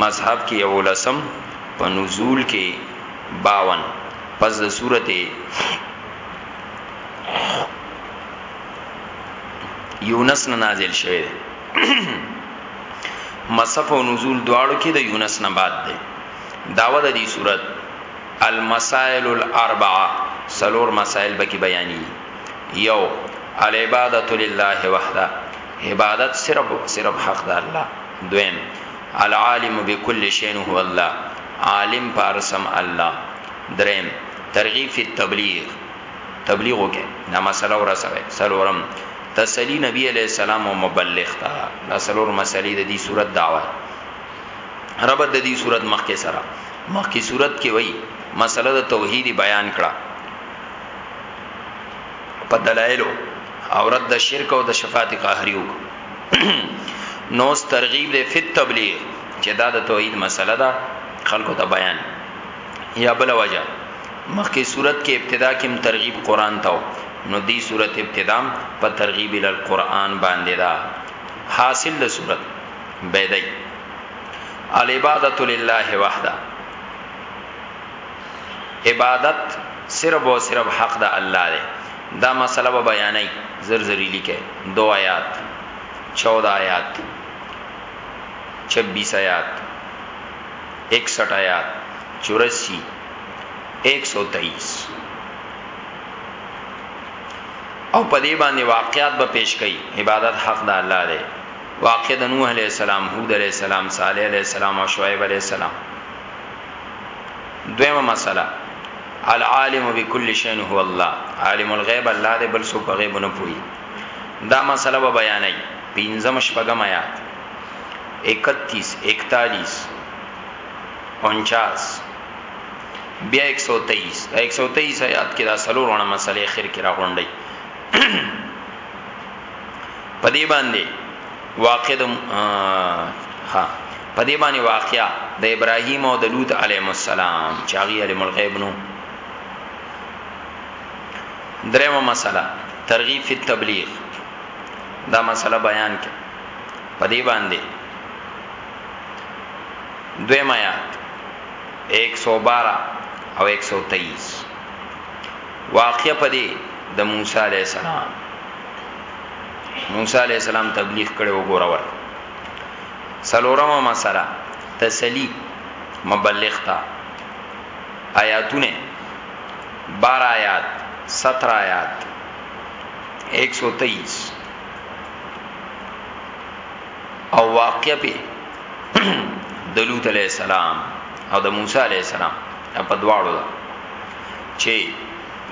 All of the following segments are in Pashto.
مذهب کې یو لسم په نزول کې 52 پس د سورته یونس نه نازل شوه مصف او نزول دواړو کې د یونس نه بعد ده داوه د دې صورت المسائل الاربعه سلور مسائل به کې بیانې یو العبادت لله وحده عبادت صرف صرف حق د الله دویم، العالم بکل شیء هو الله، عالم په هر څه هم الله. دریم، ترغیب فی التبلیغ، تبلیغ وکړئ، دا مسئله ورسوئ. څلورم، تسلی نبی علیه السلام او مبلغ ته، دا څلور مسئلې د دې سورت دعوه ده. ربط د دې سورت مخکې سره، مخکې سورت کې وایي مسئله د توحید بیان کړه په دلایلو او رد د شرک او د شفاعت قهري وکړه. نو ترغیب دې فت تبلیغ چې دا د توحید مسله ده خلکو ته بیان یا بل وجه مخکې صورت کې ابتدا کې ترغیب قران ته نو دی صورت ابتدا په ترغیب ال قران باندې دا حاصل د صورت بيدای العبادت لله وحده عبادت صرف او صرف حق د الله دی دا مسئله به بیانوي زر زر یې لیکئ دو آیات چوده آیات چبیس آیات اکسټ آیات چورسی ایک سو تئیس او په دې باندې واقعات به پیش کړي عبادت حق د الله دی واقع د نوح علی السلام هود علی السلام صالح علی السلام او شعیب علی السلام دویمه مسله العالم بكل شيء هو الله عالم الغيب الله دې بل څوک غیب نه پوي دا مسله به بیانې پنځم شپږم آیات 31 41 49 بیا 123 123 آیات کې دا سلورونه مسلې اخر کې راغونډي په دې باندې واقع د ها په دې باندې واقعیا د ابراهیم او د لوط علیهم السلام چې هغه علم الغیب نو درېمه مسله ترغیب فی تبلیغ دا مسله بیان کې په دې باندې دویم آیات 112 او 123 واقعه په دې د موسی علی السلام موسی علی السلام تبلیغ کړي وګوره ور سلورمه مسله تسلی مبلغ تا آیاتونه 12 آیات 17 آیات 123 او واقع په دلوت علی السلام او د موسی علی السلام په دواړو چي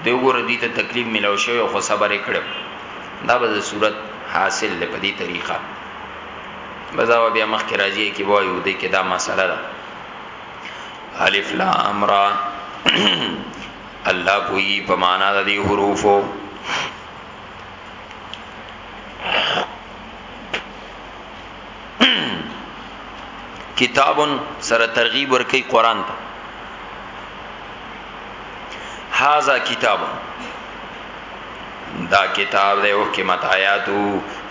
دی وګوره دوی ته تکلیف ملاو شوی او خو صبر یې کړی دا به د صورت حاصل دی په دې طریقه بزا و بیا مخکې راځي کې وایو دې کې دا مسله ده الف لام را الله کوئی په معنا د دې حروفو کتاب سره ترغیب ورکی قران ته هاذا کتاب دا کتاب دی او حکمت آیاتو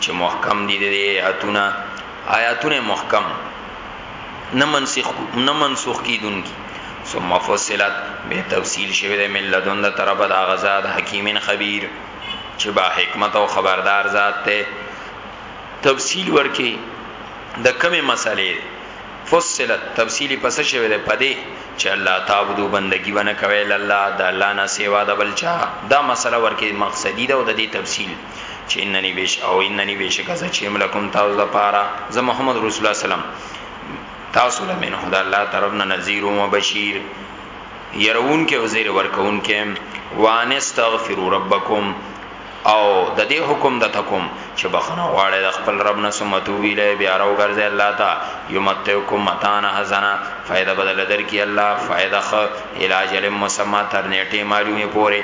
چې محکم دي دي آیاتونه آیاتونه محکم نه منسخ نه منسوخ کیدونکي ثم فصلت به تفصیل شوی د ملتون د طرف د غزاد حکیمین خبیر چې با حکمت او خبردار ذات ته تفصیل ورکی د کمی مسئلې دی فصلت تفصیلی پس شوی ده پدې چې الله تعبدو بندگی ونه کوي الله د الله نه سیوا د بلچا دا مسله ورکه مقصدی ده او د دې تفصیل چې انني بش او انني بشک از چې ملکم تاسو د پاره زه محمد رسول الله سلام تاسو له منه د الله طرف نه نذیر او بشیر يرون کې وزیر ورکون کې وان استغفروا ربکم او د دې حکم د تکوم چې بخنه غواړی د خپل رب نه ثم توبی له بیا راو ګرځي الله تا یمتعکم متان حسنا فائدہ بدل در کی الله فائدہ خ علاج لم مسما تر نیټه معلومه پوره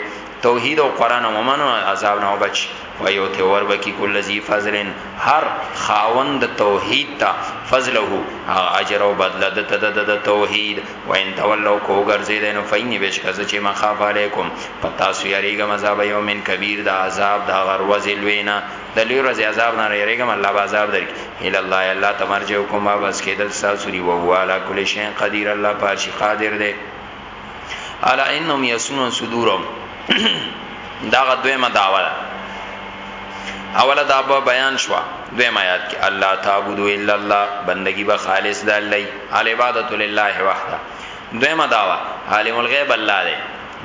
توحید او قران او منو عذاب نه بچ و یو ته ور بکی کل ذی فضل هر خاوند توحید تا فضله اجر او بدله د توحید وین تولو کو ګرځې دینو فینی بشک از چې ما خاف علیکم پتا سو یریګم عذاب یومن کبیر دا عذاب دا غروز لوینا د لوی ورځ عذاب نه یریګم الله با عذاب درک ال الله الله تمرجوکم واپس کېدل ساسوري وو والا کل شین قدیر الله پارشي قادر دی الا انهم یسنون صدورهم دا غدویمه داوا ده اوله دا بیان شو دویم آیات کې الله تعبدو الا الله بندگی به خالص د الله العبادت لله وحده دویمه داوا عالم الغیب الله دی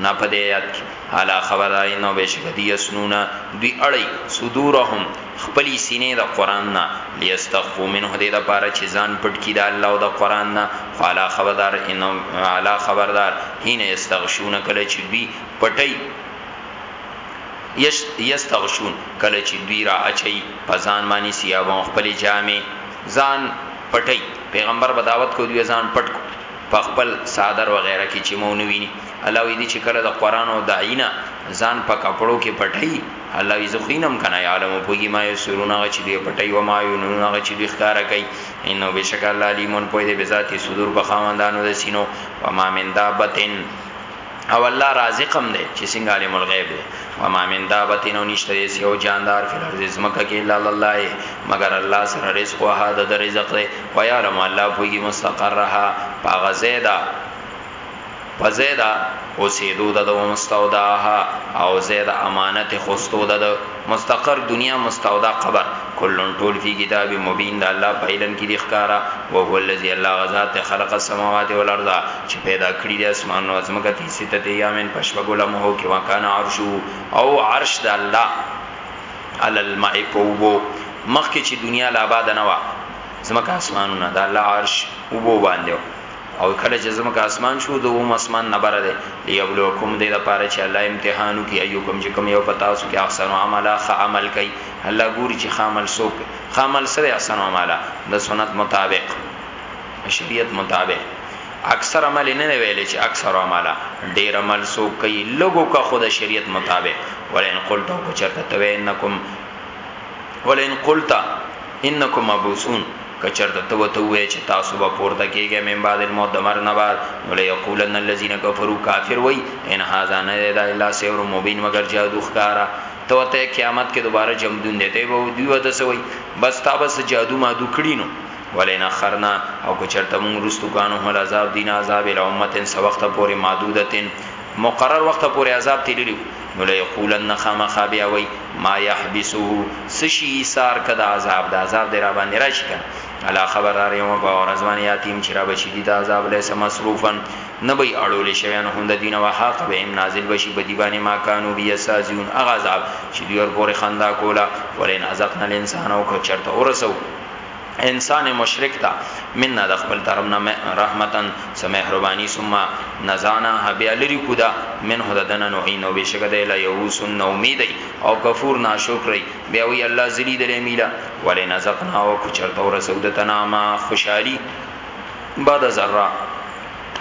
نه په دې یاد کې اعلی خبرداري نو بشک دی اسنونا دی اړي صدورهم خپلی سینې د قران نه لیستخفو منه دې د پاره چې ځان پټ کی د الله او د قران نه فالا خبردار ان اعلی خبردار هین استغشون کله چې دی پټي یستغشون کله چې دی را اچي پزان معنی سیابون خپل جامې ځان پټي پیغمبر به دعوت کو دی ځان پټ کو په خپل صادر و غیره کې چې مونږ ویني الله وی دي چې کله د قران او داینا ځان په کپړو کې پټي الله یې زخینم کنه عالم پوګي ما یې سرونه چې دی پټي و ما یې نونه چې دی ښکارا کوي انه بشک الله علیمون پوی دی بذات صدور په خواندانو د سینو و ما من دابتن او الله رازق هم دی چې څنګه عالم الغیب دی و ما من دابتین نشته یس یو جاندار فل ارض زمکه کې الا الله مگر الله سره رزق او هدا د رزق دی و یعلم الله پوی مستقرها پاغه زیدا فزیدا او سیدو د مستودعها او زید امانت خوستو د مستقر دنیا مستودع قبر کل ټول فی کتاب مبین د الله په علم کې دي ښکاره او هو الذی الله غزاد ته خلق السماوات والارض چې پیدا کړی د اسمان او ازمکه تی سته ته یامن پشپګو لمحو کې وکانا عرشو او عرش د الله علی الماء پوبو مخکې چې دنیا لا آباد نه و زمکه اسمانونه د الله عرش وبو باندې او کله چې زمکه اسمان شو د ووم اسمان نه بره ده ليبلوکم دې د پاره چې الله امتحانو کې ايوکم چې کوم یو پتا اوس کې احسن عمل خ عمل کوي الله ګوري چې خامل سوک خامل سره احسن عمل د سنت مطابق شریعت مطابق اکثر عمل نه ویل چې اکثر عمل ډیر عمل سوک کوي لګو کا خود شریعت مطابق ولئن قلت کو چرته تو انکم ولئن قلت انکم مبعوثون، که چرته ته ورته ووایې چې تاسو به پورته کیږی من بعد الموت د مرګ نه بعد نو لیقولن الذین کفروا کافر وایی ان هذا نه دی دا الا سحر مبین مګر جادو ښکاره ته ورته وایې قیامت کې دوباره جمدون دی دی به دوی ورته څه وایی بس تا به څه جادو مادو کړی نو ولئن اخرنا او که چرته مونږ وروسته کړو عنهم العذاب دوی نه عذاب الی امة څه وخت پورې معدودة مقرر وخت پورې عذاب تللی وو نو لیقولن خامخا بیا وایي ما يحبسه څه شي ایثار که د عذاب د عذاب دی را باندې راشي کنه الله خبردار یم په ورځ باندې یتیم چې را بشي دي د عذاب لیسه مصروفا نه به اړول شي ان هم د دین وحق به هم نازل بشي په دی باندې ما کانو بیا سازون اغه عذاب چې دوی ور پورې خندا کولا ولین عزقنا الانسان او کو چرته ورسو انسان مشرک تا مننا د خپل طرف نه رحمتن سمهربانی ثم نزانا بیا لری کودا منه د دنه نو عین او بشک د اله یوس نو امید او کفور ناشکری بیا وی الله زلی د میلا ولی نزقنا او چرته ور سود تناما خوشحالی بعد ذره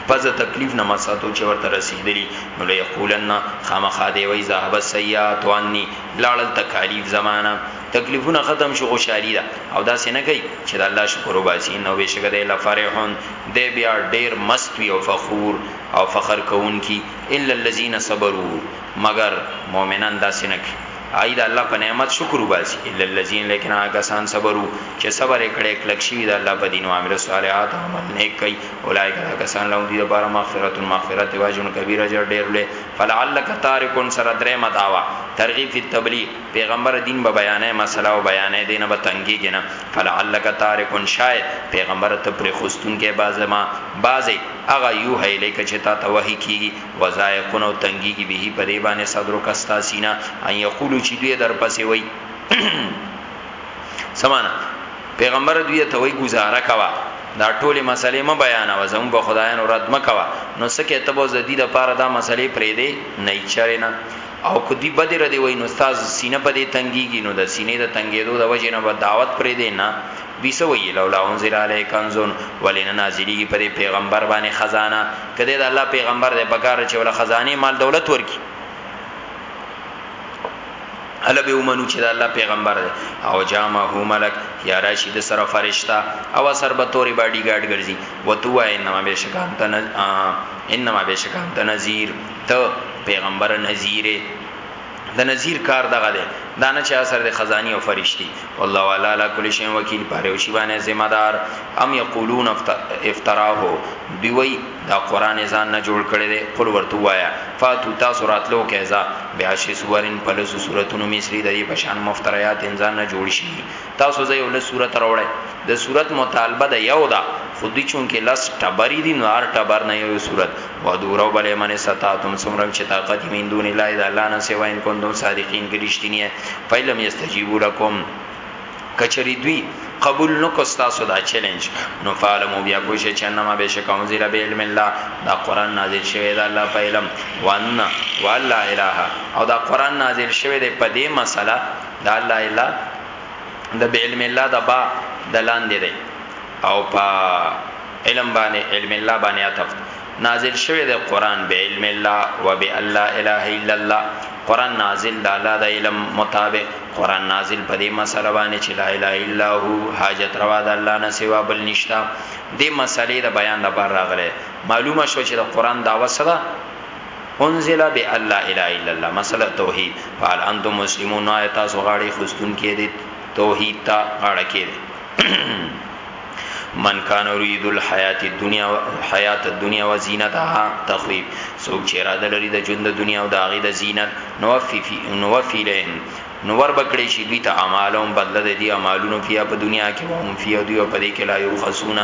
پس تکلیف نه مساتو چې ورته رسیدلی نو لې یقولن خامخا دی وای ذهب سیئات عنی لاړل تکالیف زمانہ تکلیفونه ختم شو خوشحالي ده او دا سینه کوي چې د الله شکر وباسي نو بشک دی لفرحون دی بیا ډیر مست وی او فخور او فخر کوونکی الا الذين صبروا مگر مؤمنان دا سینه کوي اې دا الله په نعمت شکر وباسي الا الذين لیکن هغه سان صبرو چې صبر کړي کلک شي دا الله په دین او عمل صالحات او عمل نیک کوي اولایک دا کسان لهم دي بار مغفرت مغفرت واجن کبیر اجر ډیر له فلعلک تارکون سره درې مداوا ترغیب فی التبلیغ پیغمبره دین به بیانه مسله او بیانه دینه به تنګیږي نه فلعلک تارک شاید پیغمبره ته پر خوستون کې بازه ما بازه اغه یو هیله کې چې تا ته وحی کیږي وزایقون او تنګیږي به په دې باندې صدر کستا سینا ان یقولو چې دوی در پسې وای سمانه پیغمبر دوی ته وای گزاره کوا دا ټوله مسلې م بیان و زمو به خدایانو رد مکوا نو سکه تبو زدی د پاره دا مسلې پرې دی نه چرنه او که دی بده ردی وای نو استاد سینه په دې تنګیږي نو د سینې د تنګېدو د وجې نه به دعوت پرې دی نه دوی څه وایي لولا انزل علی کنزون ولې نه نازلیږي په دې پیغمبر باندې خزانه کده د الله پیغمبر د بګار چې ول خزانه مال دولت ورکی الا به ومنو چې د الله پیغمبر دی او جامع هو ملک یا راشي د سره فرشتہ او سر به توري باډي ګارد ګرځي وتو انما بشکان تن انما بشکان تنذیر ته پیغمبر نذیر د نذیر کار دغه دی دا نه چې اثر د خزانی او فرشتي والله والا علی کل شی وکیل پاره او شی باندې ذمہ دار ام یقولون افتراه دی وی دا قران ځان نه جوړ کړي دی قل ورته وایا فاتو تاسو راتلو کیزا بیا شی سورن پلس سورتونو مصری د دې بشان مفتریات انسان نه جوړ شي تاسو زه یو لس صورت راوړی د صورت مطالبه د یو دا خو دی چون کې لس ټبری دی نو هر ټبر نه یو صورت و دورو بلې منې ستاتم سمرم چې طاقت مين دون الله اذا الله نه سوا ان کوندم صادقین ګریشتنی فیلم یستجیبو لکم کچری دوی قبول نکو ستاسو دا چیلنج نو فعلمو بیا کوئی شي چې انما بشک انزل به علم الله دا قران نازل شوی دا الله په علم وان والله اله او دا قران نازل شوی دی په دې مسله دا لا اله د علم الله د با د لاندې دی او په علم باندې علم الله باندې عطف نازل شوی د قران به علم الله و به الله اله الا الله قران نازل د الله د علم مطابق قران نازل په دې مسله باندې چې لا اله الا هو حاجت روا د الله نه سوا بل نشتا دې مسلې د بیان لپاره راغله معلومه شو چې د قران داوا سره انزل بی الله الا الا الله مسله توحید فال انتم مسلمون آیت تاسو غاړي خستون کې دي توحید ته غاړه کې دي من کان یرید الحیات الدنیا حیات الدنیا و زینتها تخویب سوک چې اراده لري د ژوند د دنیا او د هغه د زینت نوفی فی نوفی لهم نور بکړی شي دوی ته اعمالهم بدل د دې اعمالونو فیا په دنیا کې هم فیا دوی په دې کې لا یو خصونه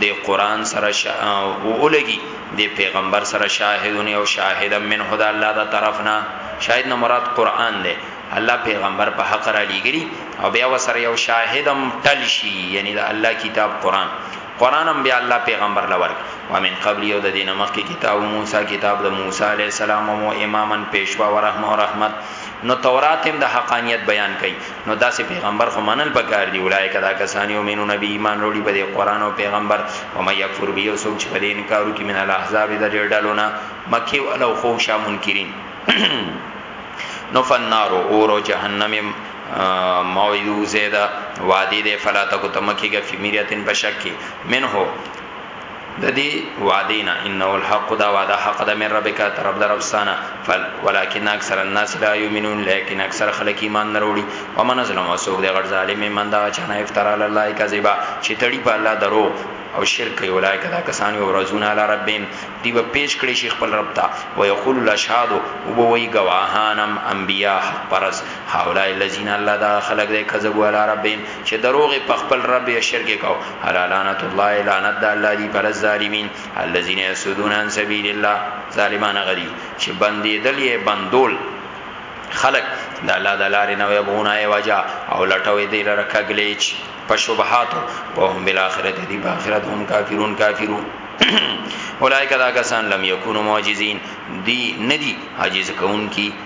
دې قران سره شا اولګي دې پېغمبر سره شاهدون او شاهد من خدا الله دا طرف نه شاهد نه مراد قران دې الله پېغمبر په حق را لګري او بیا وسره یو شاهدم ټل شي یعنی دا الله کتاب قران قران هم بیا الله پیغمبر لور و من قبل یو د دینه مخکې کتاب موسی کتاب د موسی علی السلام او امامن پیشوا و رحمه او رحمت نو تورات هم د حقانیت بیان کړي نو داسې پیغمبر خو منل پکار دی اولایک دا کسان یو مینو نبی ایمان وروړي په دې قران او پیغمبر او مې یکفر بیا سوچ په دې انکارو کې من الاحزاب د ډېرډلونه مکی ولو خو شا منکرین نو فنار اور او جهنم موعدو زیدا وادی دې فلا تکو تمکیګه فی میرتن بشک منه د دې وعده نه انه الحق دا وعده حق ده من ربک طرف در افسانه فل ولکن اکثر الناس لا یؤمنون لیکن اکثر خلک ایمان نه وروړي ومن ازلم وسوق د غړ ظالم من دا چانه افترا الله کذبا چې تړي په الله درو او شرک کوي اولای کدا کسان یو رزون علی ربهم دی به پیش کړي شیخ خپل رب ته او یقول الاشهاد او به وی گواهانم انبیا حق پرس هاولای الذین الله دا خلق دی کذبوا علی ربهم چې دروغ په خپل رب یې شرک کو الا لعنت الله لعنت الله دی پر الظالمین الذين يسدون عن سبيل الله ظالمان غری چې بندې دل یې بندول خلق د الله د لارې نه وبونه ای وجا او لټوي دی لره کګلیچ په شبهات او هم بل اخرت دی په اخرت هم کافرون کافرون اولایک دا کسان لم یکونو معجزین دی ندی عاجز کون کی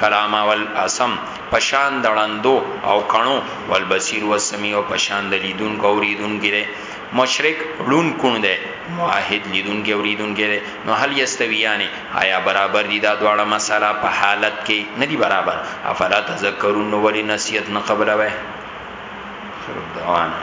کلامه والاصم په شان د ړندو او کڼو والبصیر والسمیع په شان د لیدونکو او اوریدونکو دی مشرک ړون کون دی موحد لیدونکو او اوریدونکو دی نو هل یستویانی آیا برابر دي دا دواړه مساله په حالت کې ندی برابر افلا تذکرون ولی نصیحت نه قبلوي خیر دعوانا